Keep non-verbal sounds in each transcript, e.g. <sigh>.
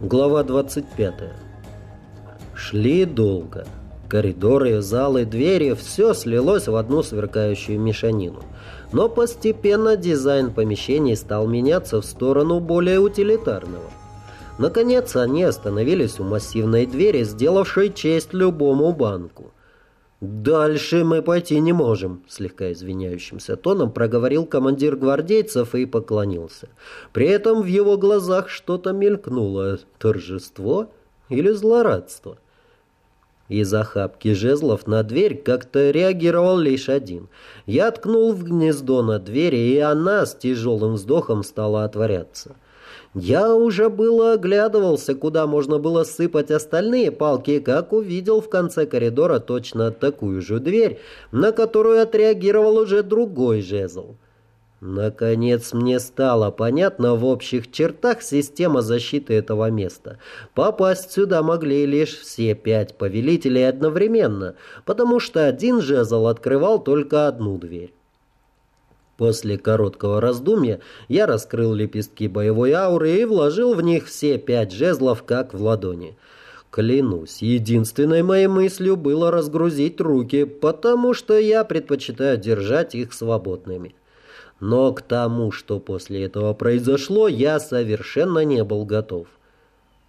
Глава 25. Шли долго. Коридоры, залы, двери – все слилось в одну сверкающую мешанину. Но постепенно дизайн помещений стал меняться в сторону более утилитарного. Наконец они остановились у массивной двери, сделавшей честь любому банку. «Дальше мы пойти не можем», — слегка извиняющимся тоном проговорил командир гвардейцев и поклонился. При этом в его глазах что-то мелькнуло. Торжество или злорадство? Из охапки жезлов на дверь как-то реагировал лишь один. Я ткнул в гнездо на двери, и она с тяжелым вздохом стала отворяться. Я уже было оглядывался, куда можно было сыпать остальные палки, как увидел в конце коридора точно такую же дверь, на которую отреагировал уже другой жезл. Наконец мне стало понятно в общих чертах система защиты этого места. Попасть сюда могли лишь все пять повелителей одновременно, потому что один жезл открывал только одну дверь. После короткого раздумья я раскрыл лепестки боевой ауры и вложил в них все пять жезлов, как в ладони. Клянусь, единственной моей мыслью было разгрузить руки, потому что я предпочитаю держать их свободными. Но к тому, что после этого произошло, я совершенно не был готов.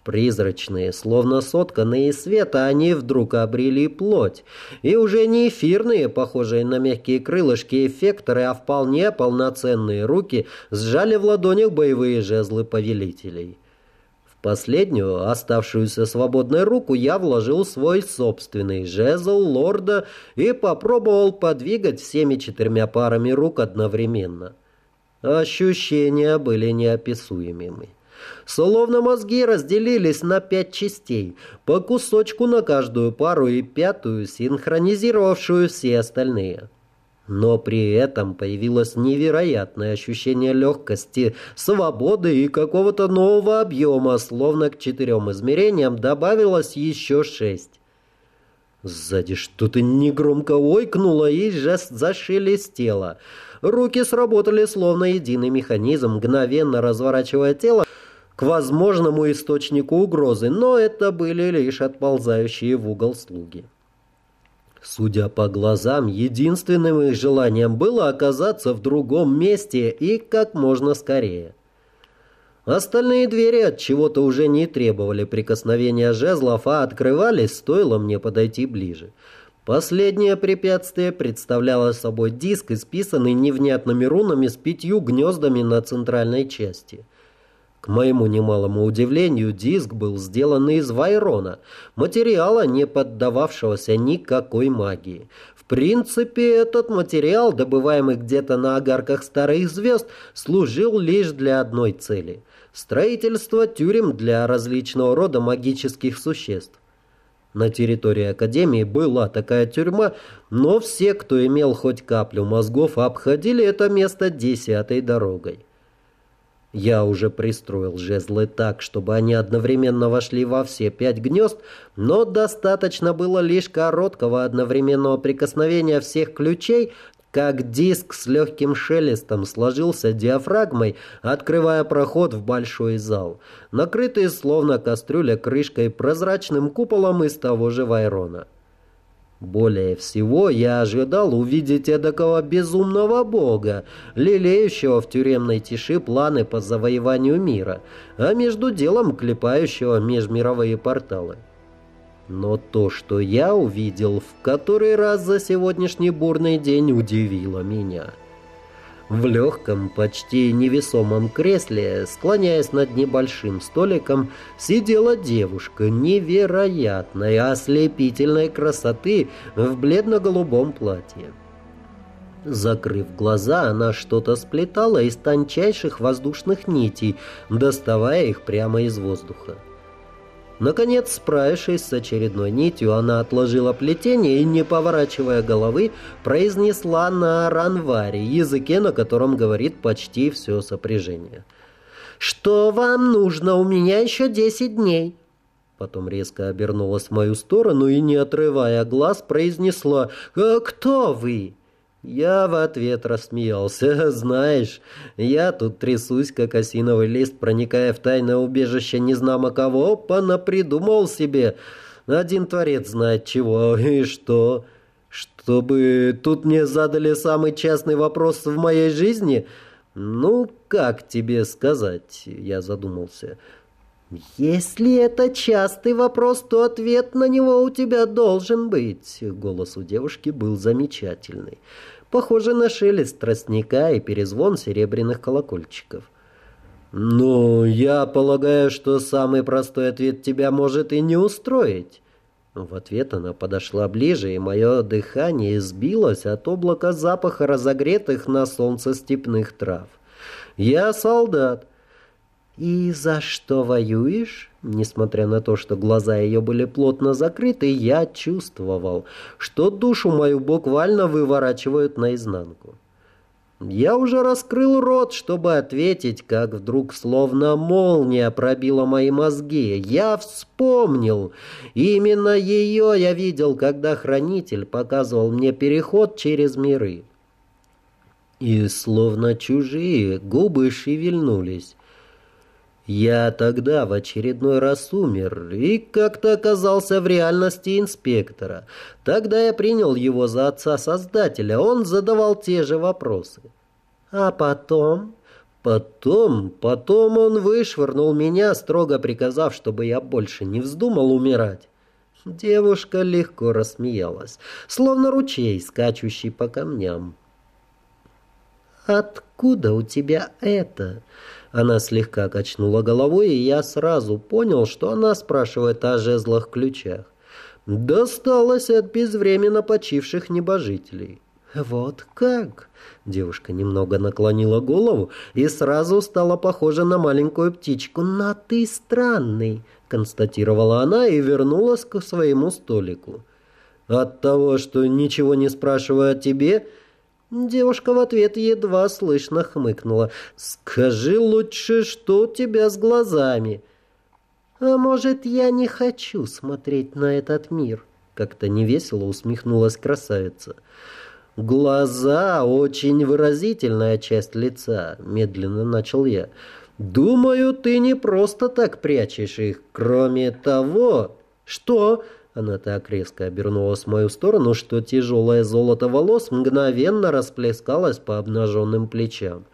Призрачные, словно сотканные из света, они вдруг обрели плоть. И уже не эфирные, похожие на мягкие крылышки эффекторы, а вполне полноценные руки сжали в ладонях боевые жезлы повелителей. В последнюю, оставшуюся свободной руку, я вложил свой собственный жезл лорда и попробовал подвигать всеми четырьмя парами рук одновременно. Ощущения были неописуемыми. Словно мозги разделились на пять частей, по кусочку на каждую пару и пятую, синхронизировавшую все остальные. Но при этом появилось невероятное ощущение легкости, свободы и какого-то нового объема, словно к четырем измерениям добавилось еще шесть. Сзади что-то негромко ойкнуло и жест зашелестело. Руки сработали словно единый механизм, мгновенно разворачивая тело, к возможному источнику угрозы, но это были лишь отползающие в угол слуги. Судя по глазам, единственным их желанием было оказаться в другом месте и как можно скорее. Остальные двери от чего-то уже не требовали прикосновения жезлов, а открывались, стоило мне подойти ближе. Последнее препятствие представляло собой диск, исписанный невнятными рунами с пятью гнездами на центральной части – моему немалому удивлению, диск был сделан из вайрона, материала, не поддававшегося никакой магии. В принципе, этот материал, добываемый где-то на огарках старых звезд, служил лишь для одной цели – строительства тюрем для различного рода магических существ. На территории Академии была такая тюрьма, но все, кто имел хоть каплю мозгов, обходили это место десятой дорогой. Я уже пристроил жезлы так, чтобы они одновременно вошли во все пять гнезд, но достаточно было лишь короткого одновременного прикосновения всех ключей, как диск с легким шелестом сложился диафрагмой, открывая проход в большой зал, накрытый словно кастрюля крышкой прозрачным куполом из того же вайрона. Более всего я ожидал увидеть эдакого безумного бога, лелеющего в тюремной тиши планы по завоеванию мира, а между делом клепающего межмировые порталы. Но то, что я увидел в который раз за сегодняшний бурный день, удивило меня. В легком, почти невесомом кресле, склоняясь над небольшим столиком, сидела девушка невероятной, ослепительной красоты в бледно-голубом платье. Закрыв глаза, она что-то сплетала из тончайших воздушных нитей, доставая их прямо из воздуха. Наконец, справившись с очередной нитью, она отложила плетение и, не поворачивая головы, произнесла на ранваре, языке, на котором говорит почти все сопряжение. «Что вам нужно? У меня еще десять дней». Потом резко обернулась в мою сторону и, не отрывая глаз, произнесла «Кто вы?» Я в ответ рассмеялся. <laughs> Знаешь, я тут трясусь, как осиновый лист, проникая в тайное убежище незнамо кого, понапридумал себе. Один творец знает чего и что. Чтобы тут мне задали самый частный вопрос в моей жизни? Ну, как тебе сказать? Я задумался. «Если это частый вопрос, то ответ на него у тебя должен быть». Голос у девушки был замечательный. Похоже на шелест тростника и перезвон серебряных колокольчиков. «Ну, я полагаю, что самый простой ответ тебя может и не устроить». В ответ она подошла ближе, и мое дыхание сбилось от облака запаха разогретых на солнце степных трав. «Я солдат». «И за что воюешь?» Несмотря на то, что глаза ее были плотно закрыты, я чувствовал, что душу мою буквально выворачивают наизнанку. Я уже раскрыл рот, чтобы ответить, как вдруг словно молния пробила мои мозги. Я вспомнил. Именно ее я видел, когда хранитель показывал мне переход через миры. И словно чужие губы шевельнулись. Я тогда в очередной раз умер и как-то оказался в реальности инспектора. Тогда я принял его за отца-создателя, он задавал те же вопросы. А потом... Потом, потом он вышвырнул меня, строго приказав, чтобы я больше не вздумал умирать. Девушка легко рассмеялась, словно ручей, скачущий по камням. «Откуда у тебя это?» Она слегка качнула головой, и я сразу понял, что она спрашивает о жезлах-ключах. «Досталось от безвременно почивших небожителей». «Вот как?» Девушка немного наклонила голову и сразу стала похожа на маленькую птичку. «Но ты странный», — констатировала она и вернулась к своему столику. «От того, что ничего не спрашиваю о тебе, Девушка в ответ едва слышно хмыкнула. «Скажи лучше, что у тебя с глазами?» «А может, я не хочу смотреть на этот мир?» Как-то невесело усмехнулась красавица. «Глаза — очень выразительная часть лица», — медленно начал я. «Думаю, ты не просто так прячешь их. Кроме того...» «Что?» Она так резко обернулась в мою сторону, что тяжелое золото волос мгновенно расплескалось по обнаженным плечам.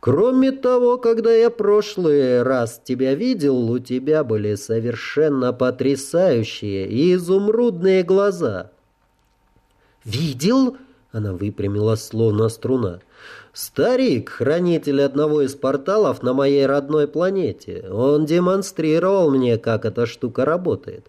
«Кроме того, когда я прошлый раз тебя видел, у тебя были совершенно потрясающие и изумрудные глаза». «Видел?» — она выпрямилась, словно струна. «Старик, хранитель одного из порталов на моей родной планете. Он демонстрировал мне, как эта штука работает».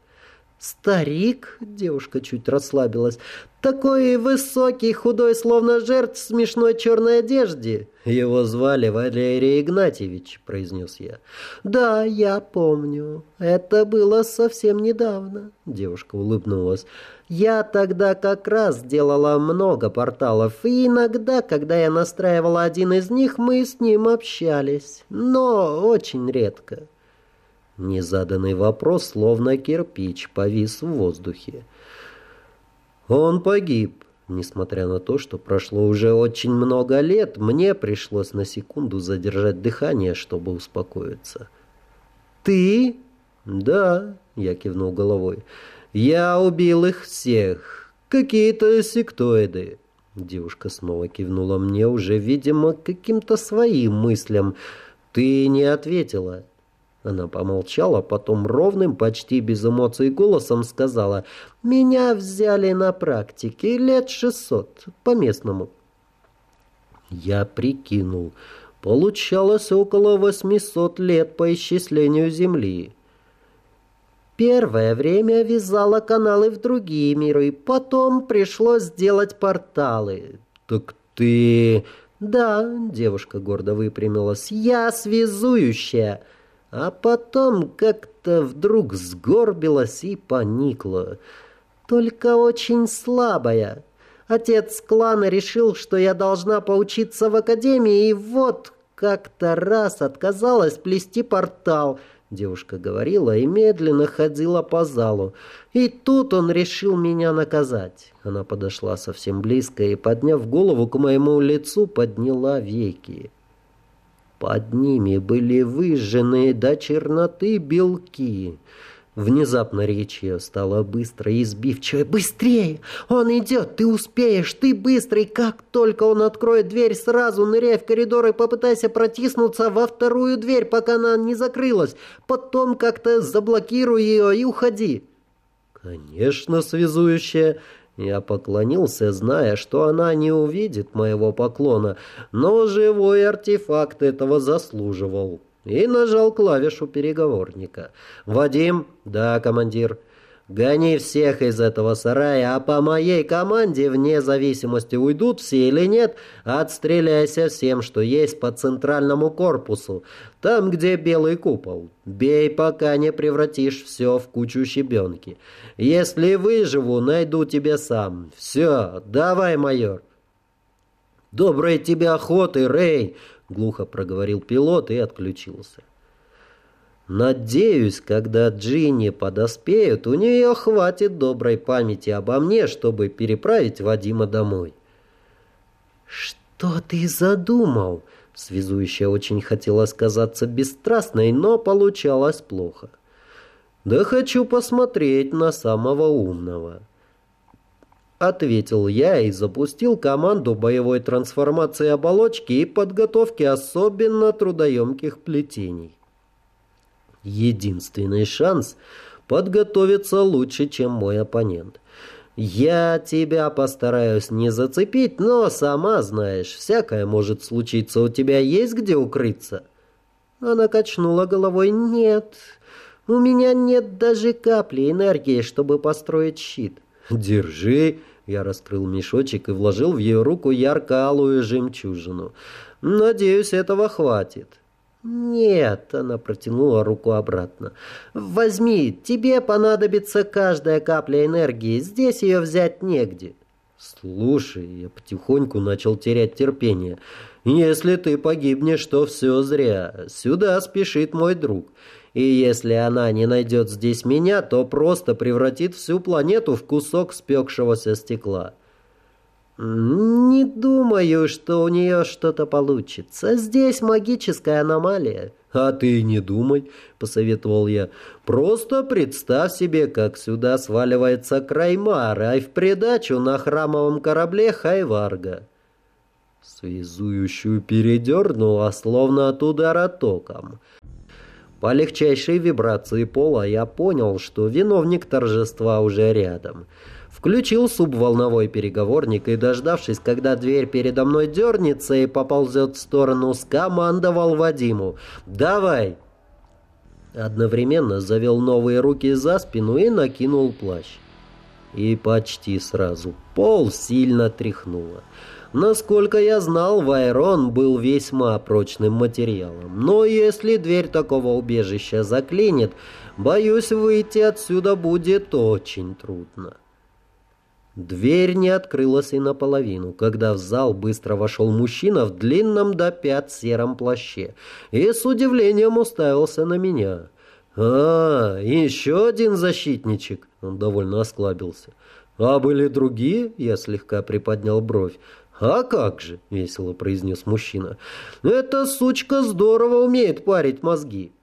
«Старик?» — девушка чуть расслабилась. «Такой высокий, худой, словно жертв в смешной черной одежде». «Его звали Валерий Игнатьевич», — произнес я. «Да, я помню. Это было совсем недавно», — девушка улыбнулась. «Я тогда как раз делала много порталов, и иногда, когда я настраивала один из них, мы с ним общались, но очень редко». Незаданный вопрос, словно кирпич, повис в воздухе. Он погиб. Несмотря на то, что прошло уже очень много лет, мне пришлось на секунду задержать дыхание, чтобы успокоиться. «Ты?» «Да», — я кивнул головой. «Я убил их всех. Какие-то сектоиды». Девушка снова кивнула мне, уже, видимо, каким-то своим мыслям. «Ты не ответила». Она помолчала, потом ровным, почти без эмоций голосом сказала, «Меня взяли на практике лет шестьсот, по-местному». Я прикинул. Получалось около восьмисот лет по исчислению Земли. Первое время вязала каналы в другие миры, потом пришлось сделать порталы. «Так ты...» «Да», — девушка гордо выпрямилась, — «я связующая» а потом как-то вдруг сгорбилась и поникла. Только очень слабая. Отец клана решил, что я должна поучиться в академии, и вот как-то раз отказалась плести портал. девушка говорила и медленно ходила по залу. И тут он решил меня наказать. Она подошла совсем близко и, подняв голову к моему лицу, подняла веки. Под ними были выжженные до черноты белки. Внезапно речь ее стала быстрой и сбивчивой. «Быстрее! Он идет! Ты успеешь! Ты быстрый! Как только он откроет дверь, сразу ныряй в коридор и попытайся протиснуться во вторую дверь, пока она не закрылась. Потом как-то заблокируй ее и уходи!» «Конечно, связующая!» Я поклонился, зная, что она не увидит моего поклона, но живой артефакт этого заслуживал и нажал клавишу переговорника. «Вадим?» «Да, командир». «Гони всех из этого сарая, а по моей команде, вне зависимости, уйдут все или нет, отстреляйся всем, что есть по центральному корпусу, там, где белый купол. Бей, пока не превратишь все в кучу щебенки. Если выживу, найду тебя сам. Все, давай, майор». «Доброй тебе охоты, Рэй!» глухо проговорил пилот и отключился. Надеюсь, когда Джинни подоспеют, у нее хватит доброй памяти обо мне, чтобы переправить Вадима домой. «Что ты задумал?» Связующая очень хотела сказаться бесстрастной, но получалось плохо. «Да хочу посмотреть на самого умного». Ответил я и запустил команду боевой трансформации оболочки и подготовки особенно трудоемких плетений. Единственный шанс подготовиться лучше, чем мой оппонент. Я тебя постараюсь не зацепить, но сама знаешь, всякое может случиться. У тебя есть где укрыться? Она качнула головой. Нет, у меня нет даже капли энергии, чтобы построить щит. Держи, я раскрыл мешочек и вложил в ее руку ярко-алую жемчужину. «Надеюсь, этого хватит». «Нет», — она протянула руку обратно. «Возьми, тебе понадобится каждая капля энергии, здесь ее взять негде». «Слушай, я потихоньку начал терять терпение. Если ты погибнешь, то все зря. Сюда спешит мой друг. И если она не найдет здесь меня, то просто превратит всю планету в кусок спекшегося стекла. Не думаю, что у нее что-то получится. Здесь магическая аномалия. А ты не думай, посоветовал я. Просто представь себе, как сюда сваливается Краймар, а в придачу на храмовом корабле Хайварга. Связующую передернула, словно от удара током. По легчайшей вибрации пола я понял, что виновник торжества уже рядом. Включил субволновой переговорник и, дождавшись, когда дверь передо мной дернется и поползет в сторону, скомандовал Вадиму «Давай!». Одновременно завел новые руки за спину и накинул плащ. И почти сразу пол сильно тряхнуло. Насколько я знал, Вайрон был весьма прочным материалом. Но если дверь такого убежища заклинит, боюсь, выйти отсюда будет очень трудно. Дверь не открылась и наполовину, когда в зал быстро вошел мужчина в длинном до пят сером плаще и с удивлением уставился на меня. «А, еще один защитничек!» Он довольно осклабился. «А были другие?» Я слегка приподнял бровь. «А как же!» — весело произнес мужчина. «Эта сучка здорово умеет парить мозги!»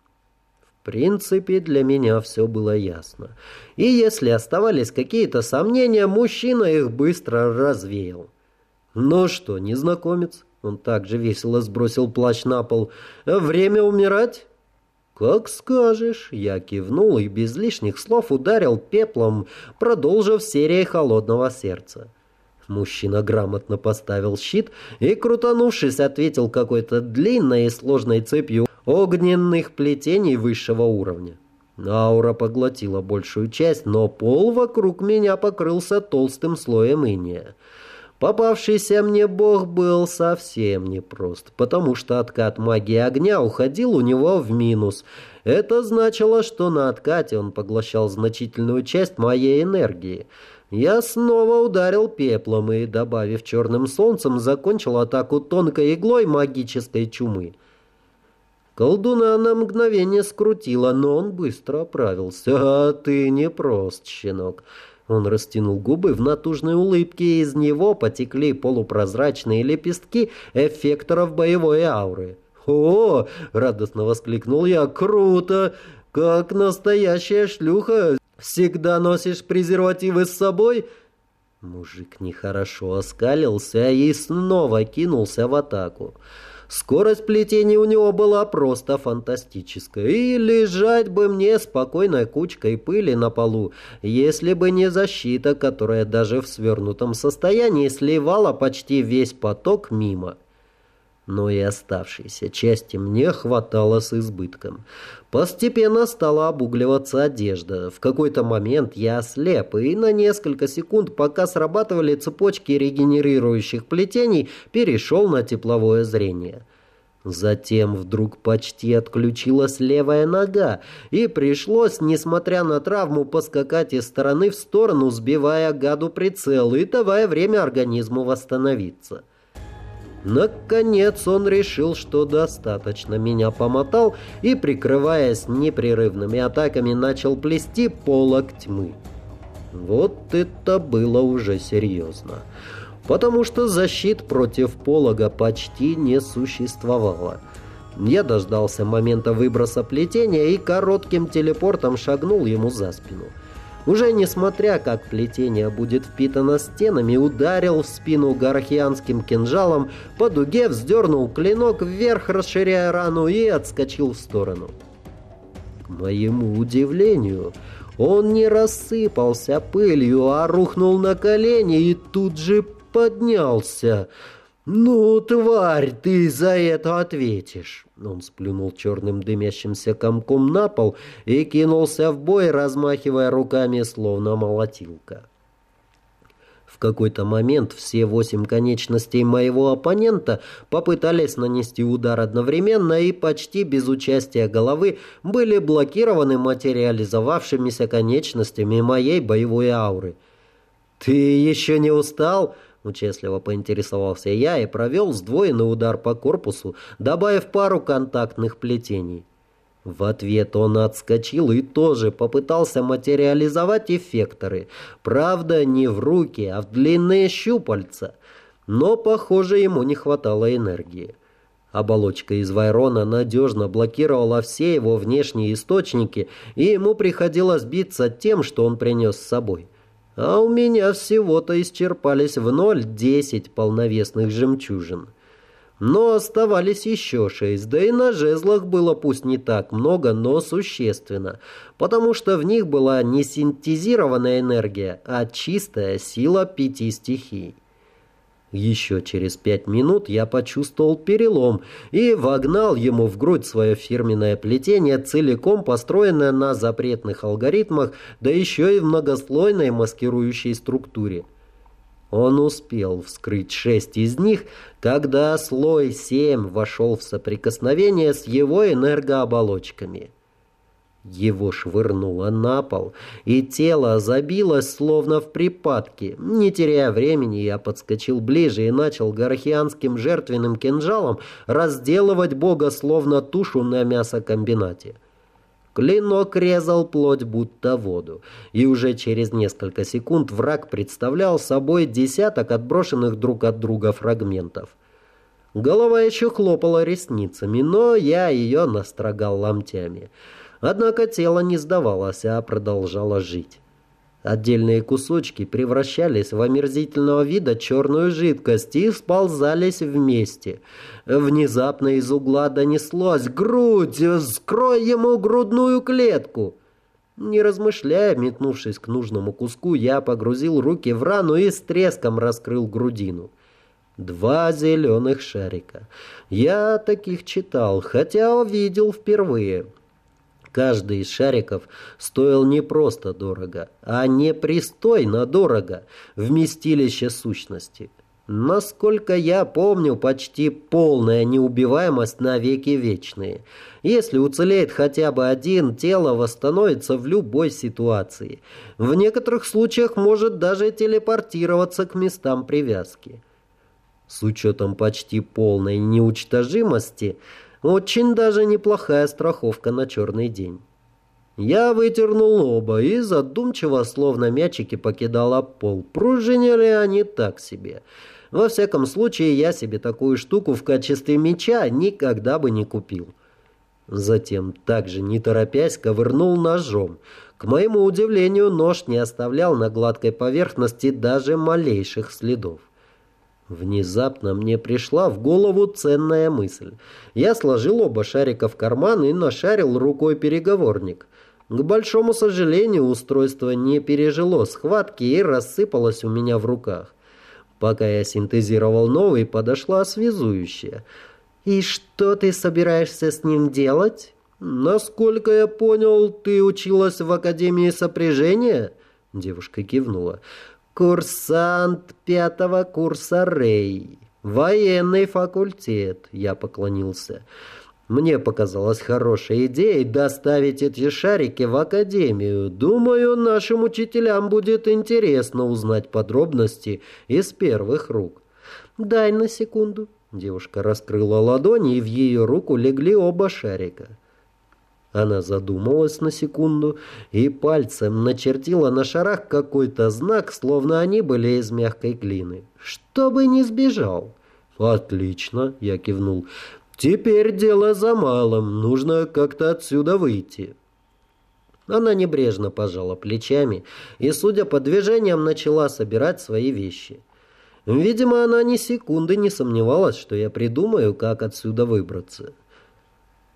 Принципе, для меня все было ясно. И если оставались какие-то сомнения, мужчина их быстро развеял. «Ну что, незнакомец?» Он также весело сбросил плащ на пол. «Время умирать?» «Как скажешь!» Я кивнул и без лишних слов ударил пеплом, продолжив серией холодного сердца. Мужчина грамотно поставил щит и, крутанувшись, ответил какой-то длинной и сложной цепью огненных плетений высшего уровня. Аура поглотила большую часть, но пол вокруг меня покрылся толстым слоем иния. Попавшийся мне бог был совсем непрост, потому что откат магии огня уходил у него в минус. Это значило, что на откате он поглощал значительную часть моей энергии — я снова ударил пеплом и, добавив черным солнцем, закончил атаку тонкой иглой магической чумы. Колдуна на мгновение скрутила, но он быстро оправился. «А ты не прост, щенок!» Он растянул губы в натужной улыбке, и из него потекли полупрозрачные лепестки эффекторов боевой ауры. «О!» — радостно воскликнул я. «Круто! Как настоящая шлюха! Всегда носишь презервативы с собой?» Мужик нехорошо оскалился и снова кинулся в атаку. Скорость плетения у него была просто фантастическая, и лежать бы мне спокойной кучкой пыли на полу, если бы не защита, которая даже в свернутом состоянии сливала почти весь поток мимо но и оставшейся части мне хватало с избытком. Постепенно стала обугливаться одежда. В какой-то момент я ослеп, и на несколько секунд, пока срабатывали цепочки регенерирующих плетений, перешел на тепловое зрение. Затем вдруг почти отключилась левая нога, и пришлось, несмотря на травму, поскакать из стороны в сторону, сбивая гаду прицел и давая время организму восстановиться. Наконец он решил, что достаточно меня помотал и, прикрываясь непрерывными атаками, начал плести полок тьмы. Вот это было уже серьезно. Потому что защит против полога почти не существовало. Я дождался момента выброса плетения и коротким телепортом шагнул ему за спину. Уже несмотря, как плетение будет впитано стенами, ударил в спину гархианским кинжалом, по дуге вздернул клинок вверх, расширяя рану, и отскочил в сторону. К моему удивлению, он не рассыпался пылью, а рухнул на колени и тут же поднялся — «Ну, тварь, ты за это ответишь!» Он сплюнул черным дымящимся комком на пол и кинулся в бой, размахивая руками, словно молотилка. В какой-то момент все восемь конечностей моего оппонента попытались нанести удар одновременно и почти без участия головы были блокированы материализовавшимися конечностями моей боевой ауры. «Ты еще не устал?» Участливо поинтересовался я и провел сдвоенный удар по корпусу, добавив пару контактных плетений. В ответ он отскочил и тоже попытался материализовать эффекторы. Правда, не в руки, а в длинные щупальца. Но, похоже, ему не хватало энергии. Оболочка из Вайрона надежно блокировала все его внешние источники, и ему приходилось биться тем, что он принес с собой а у меня всего-то исчерпались в ноль десять полновесных жемчужин. Но оставались еще шесть, да и на жезлах было пусть не так много, но существенно, потому что в них была не синтезированная энергия, а чистая сила пяти стихий. Еще через пять минут я почувствовал перелом и вогнал ему в грудь свое фирменное плетение, целиком построенное на запретных алгоритмах, да еще и в многослойной маскирующей структуре. Он успел вскрыть шесть из них, когда слой семь вошел в соприкосновение с его энергооболочками. Его швырнуло на пол, и тело забилось, словно в припадке. Не теряя времени, я подскочил ближе и начал горохианским жертвенным кинжалом разделывать бога, словно тушу на мясокомбинате. Клинок резал плоть, будто воду, и уже через несколько секунд враг представлял собой десяток отброшенных друг от друга фрагментов. Голова еще хлопала ресницами, но я ее настрогал ломтями. Однако тело не сдавалось, а продолжало жить. Отдельные кусочки превращались в омерзительного вида черную жидкость и сползались вместе. Внезапно из угла донеслось «Грудь! Скрой ему грудную клетку!» Не размышляя, метнувшись к нужному куску, я погрузил руки в рану и с треском раскрыл грудину. Два зеленых шарика. Я таких читал, хотя видел впервые. Каждый из шариков стоил не просто дорого, а непристойно дорого, вместилище сущности. Насколько я помню, почти полная неубиваемость на веки вечные. Если уцелеет хотя бы один, тело восстановится в любой ситуации. В некоторых случаях может даже телепортироваться к местам привязки. С учетом почти полной неуничтожимости – Очень даже неплохая страховка на черный день. Я вытернул оба и задумчиво, словно мячики, покидала пол. Пружинили они так себе. Во всяком случае, я себе такую штуку в качестве мяча никогда бы не купил. Затем, также не торопясь, ковырнул ножом. К моему удивлению, нож не оставлял на гладкой поверхности даже малейших следов. Внезапно мне пришла в голову ценная мысль. Я сложил оба шарика в карман и нашарил рукой переговорник. К большому сожалению, устройство не пережило схватки и рассыпалось у меня в руках. Пока я синтезировал новый, подошла связующая. «И что ты собираешься с ним делать?» «Насколько я понял, ты училась в Академии сопряжения?» Девушка кивнула. «Курсант пятого курса Рей. Военный факультет», — я поклонился. Мне показалась хорошей идеей доставить эти шарики в академию. Думаю, нашим учителям будет интересно узнать подробности из первых рук. «Дай на секунду». Девушка раскрыла ладони, и в ее руку легли оба шарика. Она задумалась на секунду и пальцем начертила на шарах какой-то знак, словно они были из мягкой глины. «Чтобы не сбежал». «Отлично», — я кивнул. «Теперь дело за малым. Нужно как-то отсюда выйти». Она небрежно пожала плечами и, судя по движениям, начала собирать свои вещи. Видимо, она ни секунды не сомневалась, что я придумаю, как отсюда выбраться.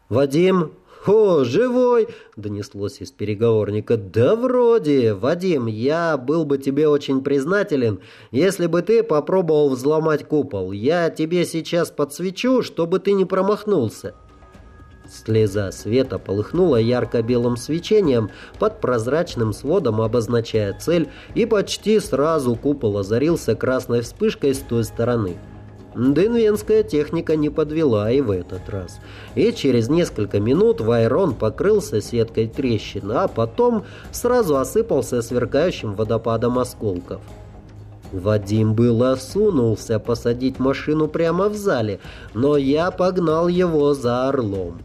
«Вадим, «О, живой!» — донеслось из переговорника. «Да вроде, Вадим, я был бы тебе очень признателен, если бы ты попробовал взломать купол. Я тебе сейчас подсвечу, чтобы ты не промахнулся». Слеза света полыхнула ярко-белым свечением под прозрачным сводом, обозначая цель, и почти сразу купол озарился красной вспышкой с той стороны. Денвенская техника не подвела и в этот раз. И через несколько минут Вайрон покрылся сеткой трещин, а потом сразу осыпался сверкающим водопадом осколков. Вадим было сунулся посадить машину прямо в зале, но я погнал его за орлом.